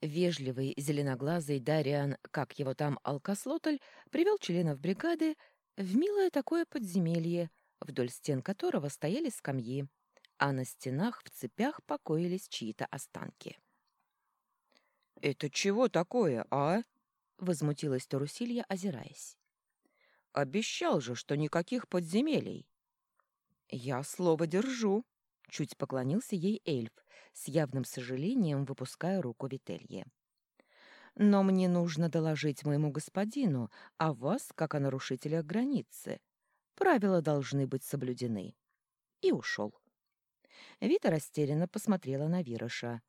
Вежливый зеленоглазый Дариан, как его там Алкослотль, привел членов бригады в милое такое подземелье, вдоль стен которого стояли скамьи, а на стенах в цепях покоились чьи-то останки. «Это чего такое, а?» — возмутилась Тарусилья, озираясь. «Обещал же, что никаких подземелий». «Я слово держу», — чуть поклонился ей эльф, с явным сожалением выпуская руку Вителье. «Но мне нужно доложить моему господину о вас, как о нарушителях границы. Правила должны быть соблюдены». И ушел. Вита растерянно посмотрела на Вироша.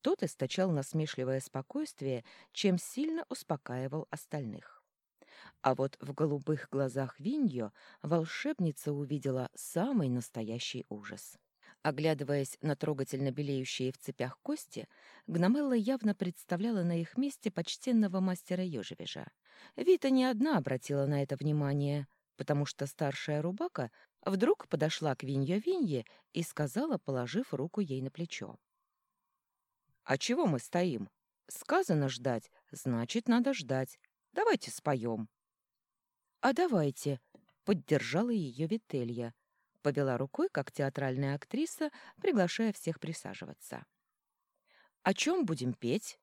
Тот источал насмешливое спокойствие, чем сильно успокаивал остальных. А вот в голубых глазах Виньо волшебница увидела самый настоящий ужас. Оглядываясь на трогательно белеющие в цепях кости, Гномелла явно представляла на их месте почтенного мастера Ёжевежа. Вита не одна обратила на это внимание, потому что старшая рубака вдруг подошла к Виньо-Винье и сказала, положив руку ей на плечо. «А чего мы стоим? Сказано ждать, значит, надо ждать. Давайте споем». «А давайте», — поддержала ее Вителья, повела рукой, как театральная актриса, приглашая всех присаживаться. «О чем будем петь?»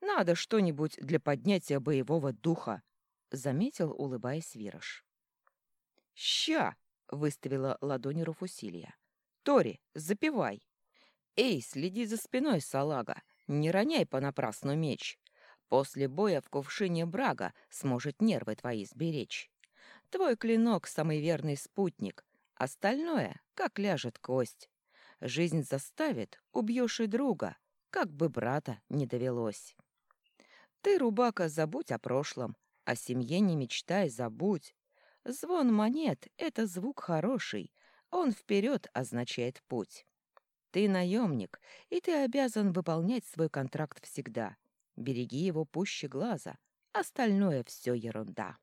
«Надо что-нибудь для поднятия боевого духа», — заметил, улыбаясь Вирош. «Ща!» — выставила ладони Руфусилия. «Тори, запивай!» «Эй, следи за спиной, салага! Не роняй понапрасну меч! После боя в кувшине брага сможет нервы твои сберечь. Твой клинок — самый верный спутник, остальное — как ляжет кость. Жизнь заставит, убьешь и друга, как бы брата не довелось. Ты, рубака, забудь о прошлом, о семье не мечтай, забудь. Звон монет — это звук хороший, он вперед означает путь. Ты наемник, и ты обязан выполнять свой контракт всегда. Береги его пуще глаза, остальное все ерунда.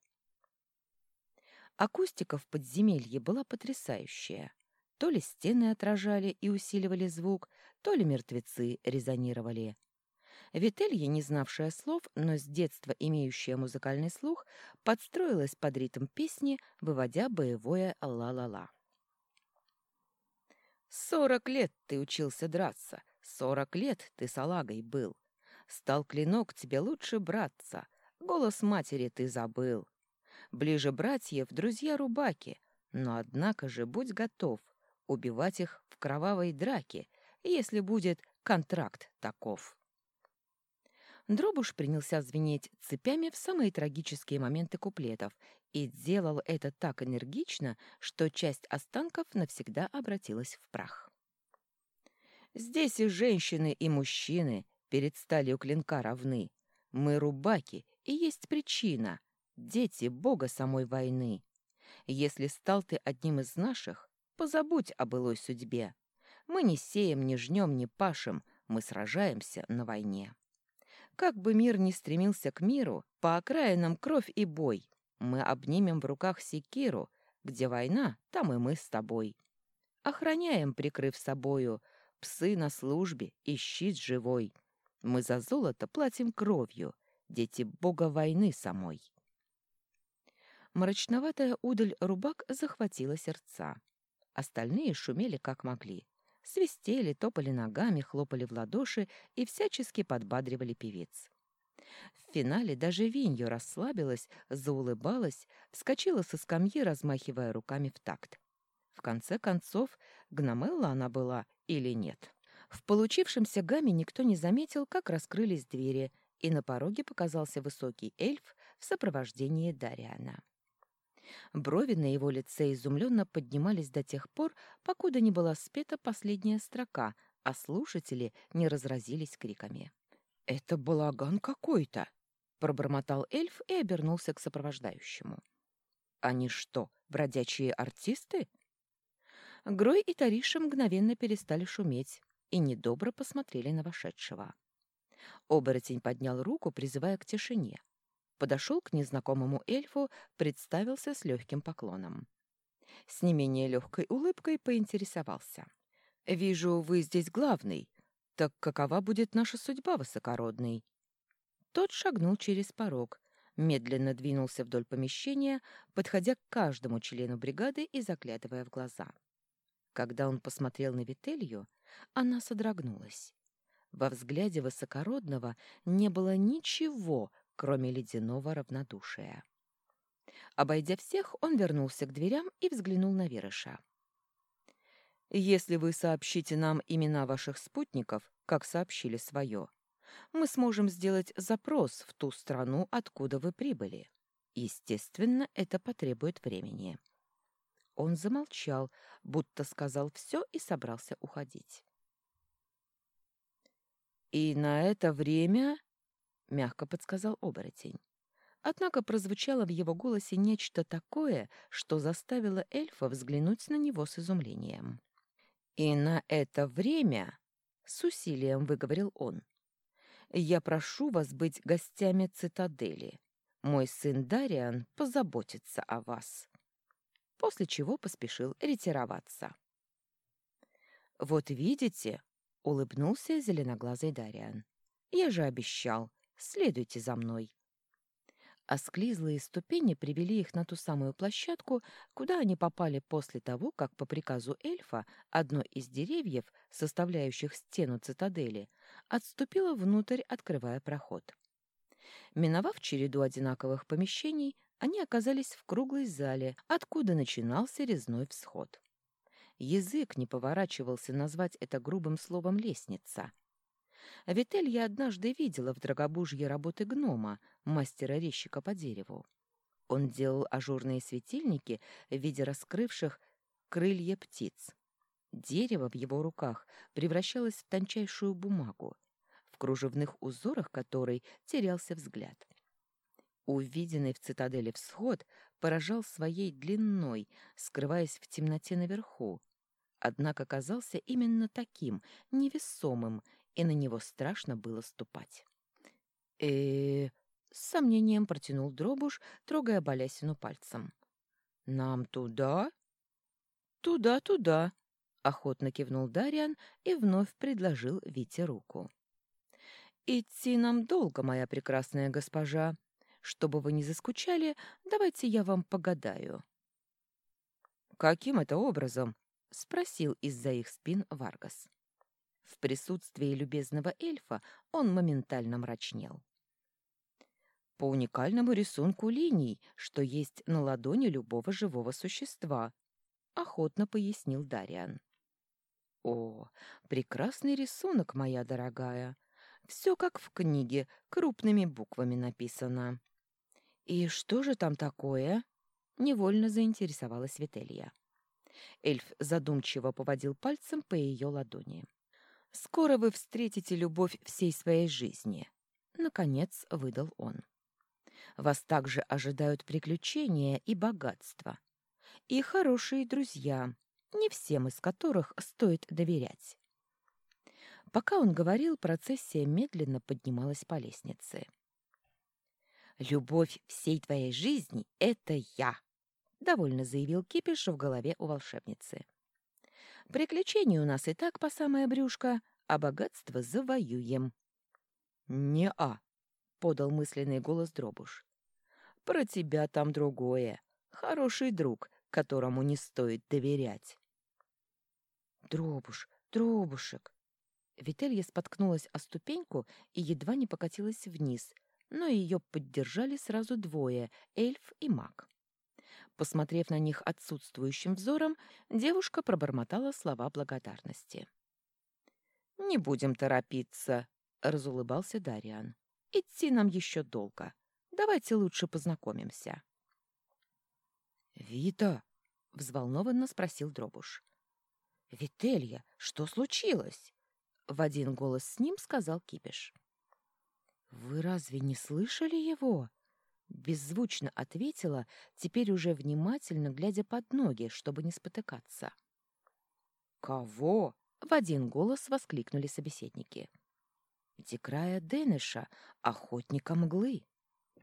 Акустика в подземелье была потрясающая. То ли стены отражали и усиливали звук, то ли мертвецы резонировали. Вителья, не знавшая слов, но с детства имеющая музыкальный слух, подстроилась под ритм песни, выводя боевое «ла-ла-ла». Сорок лет ты учился драться, сорок лет ты салагой был. Стал клинок тебе лучше браться, голос матери ты забыл. Ближе братьев друзья-рубаки, но однако же будь готов убивать их в кровавой драке, если будет контракт таков. Дробуш принялся звенеть цепями в самые трагические моменты куплетов и делал это так энергично, что часть останков навсегда обратилась в прах. «Здесь и женщины, и мужчины перед сталью клинка равны. Мы рубаки, и есть причина. Дети бога самой войны. Если стал ты одним из наших, позабудь о былой судьбе. Мы не сеем, не жнем, не пашем, мы сражаемся на войне». Как бы мир ни стремился к миру, по окраинам кровь и бой. Мы обнимем в руках секиру, где война, там и мы с тобой. Охраняем, прикрыв собою, псы на службе и щит живой. Мы за золото платим кровью, дети бога войны самой. Мрачноватая удаль рубак захватила сердца. Остальные шумели как могли свистели, топали ногами, хлопали в ладоши и всячески подбадривали певиц. В финале даже Виньо расслабилась, заулыбалась, вскочила со скамьи, размахивая руками в такт. В конце концов, гномелла она была или нет. В получившемся гамме никто не заметил, как раскрылись двери, и на пороге показался высокий эльф в сопровождении Дариана. Брови на его лице изумленно поднимались до тех пор, покуда не была спета последняя строка, а слушатели не разразились криками. «Это балаган какой-то!» — пробормотал эльф и обернулся к сопровождающему. «Они что, бродячие артисты?» Грой и Тариша мгновенно перестали шуметь и недобро посмотрели на вошедшего. Оборотень поднял руку, призывая к тишине подошел к незнакомому эльфу, представился с легким поклоном. С не менее легкой улыбкой поинтересовался. «Вижу, вы здесь главный. «Так какова будет наша судьба, высокородный?» Тот шагнул через порог, медленно двинулся вдоль помещения, подходя к каждому члену бригады и заглядывая в глаза. Когда он посмотрел на Вителью, она содрогнулась. Во взгляде высокородного не было ничего, кроме ледяного равнодушия. Обойдя всех, он вернулся к дверям и взглянул на Верыша. Если вы сообщите нам имена ваших спутников, как сообщили свое, мы сможем сделать запрос в ту страну, откуда вы прибыли. Естественно, это потребует времени». Он замолчал, будто сказал все и собрался уходить. «И на это время...» — мягко подсказал оборотень. Однако прозвучало в его голосе нечто такое, что заставило эльфа взглянуть на него с изумлением. «И на это время, — с усилием выговорил он, — я прошу вас быть гостями цитадели. Мой сын Дариан позаботится о вас». После чего поспешил ретироваться. «Вот видите, — улыбнулся зеленоглазый Дариан, — я же обещал, следуйте за мной а склизлые ступени привели их на ту самую площадку, куда они попали после того, как по приказу эльфа одно из деревьев, составляющих стену цитадели, отступило внутрь, открывая проход. Миновав череду одинаковых помещений, они оказались в круглой зале, откуда начинался резной всход. Язык не поворачивался назвать это грубым словом «лестница». Витель я однажды видела в Драгобужье работы гнома, мастера-резчика по дереву. Он делал ажурные светильники в виде раскрывших крылья птиц. Дерево в его руках превращалось в тончайшую бумагу, в кружевных узорах которой терялся взгляд. Увиденный в цитадели всход поражал своей длиной, скрываясь в темноте наверху, однако казался именно таким, невесомым, и на него страшно было ступать. э с сомнением протянул Дробуш, трогая Балясину пальцем. «Нам туда?» «Туда, туда», — охотно кивнул Дариан и вновь предложил Вите руку. «Идти нам долго, моя прекрасная госпожа. Чтобы вы не заскучали, давайте я вам погадаю». «Каким это образом?» — спросил из-за их спин Варгас. В присутствии любезного эльфа он моментально мрачнел по уникальному рисунку линий, что есть на ладони любого живого существа, охотно пояснил Дариан. О, прекрасный рисунок, моя дорогая. Все как в книге, крупными буквами написано. И что же там такое? Невольно заинтересовалась Вителья. Эльф задумчиво поводил пальцем по ее ладони. «Скоро вы встретите любовь всей своей жизни», — наконец выдал он. Вас также ожидают приключения и богатство. И хорошие друзья, не всем из которых стоит доверять. Пока он говорил, процессия медленно поднималась по лестнице. «Любовь всей твоей жизни — это я», — довольно заявил Кипиш в голове у волшебницы. «Приключений у нас и так по самое брюшко, а богатство завоюем». «Не-а», — подал мысленный голос Дробуш. Про тебя там другое. Хороший друг, которому не стоит доверять. Дробуш, дробушек. Вителья споткнулась о ступеньку и едва не покатилась вниз, но ее поддержали сразу двое — эльф и маг. Посмотрев на них отсутствующим взором, девушка пробормотала слова благодарности. «Не будем торопиться», — разулыбался Дариан. «Идти нам еще долго. Давайте лучше познакомимся. «Вита!» — взволнованно спросил Дробуш. «Вителья, что случилось?» — в один голос с ним сказал Кипиш. «Вы разве не слышали его?» Беззвучно ответила, теперь уже внимательно глядя под ноги, чтобы не спотыкаться. «Кого?» — в один голос воскликнули собеседники. «Декрая Денеша, охотника мглы».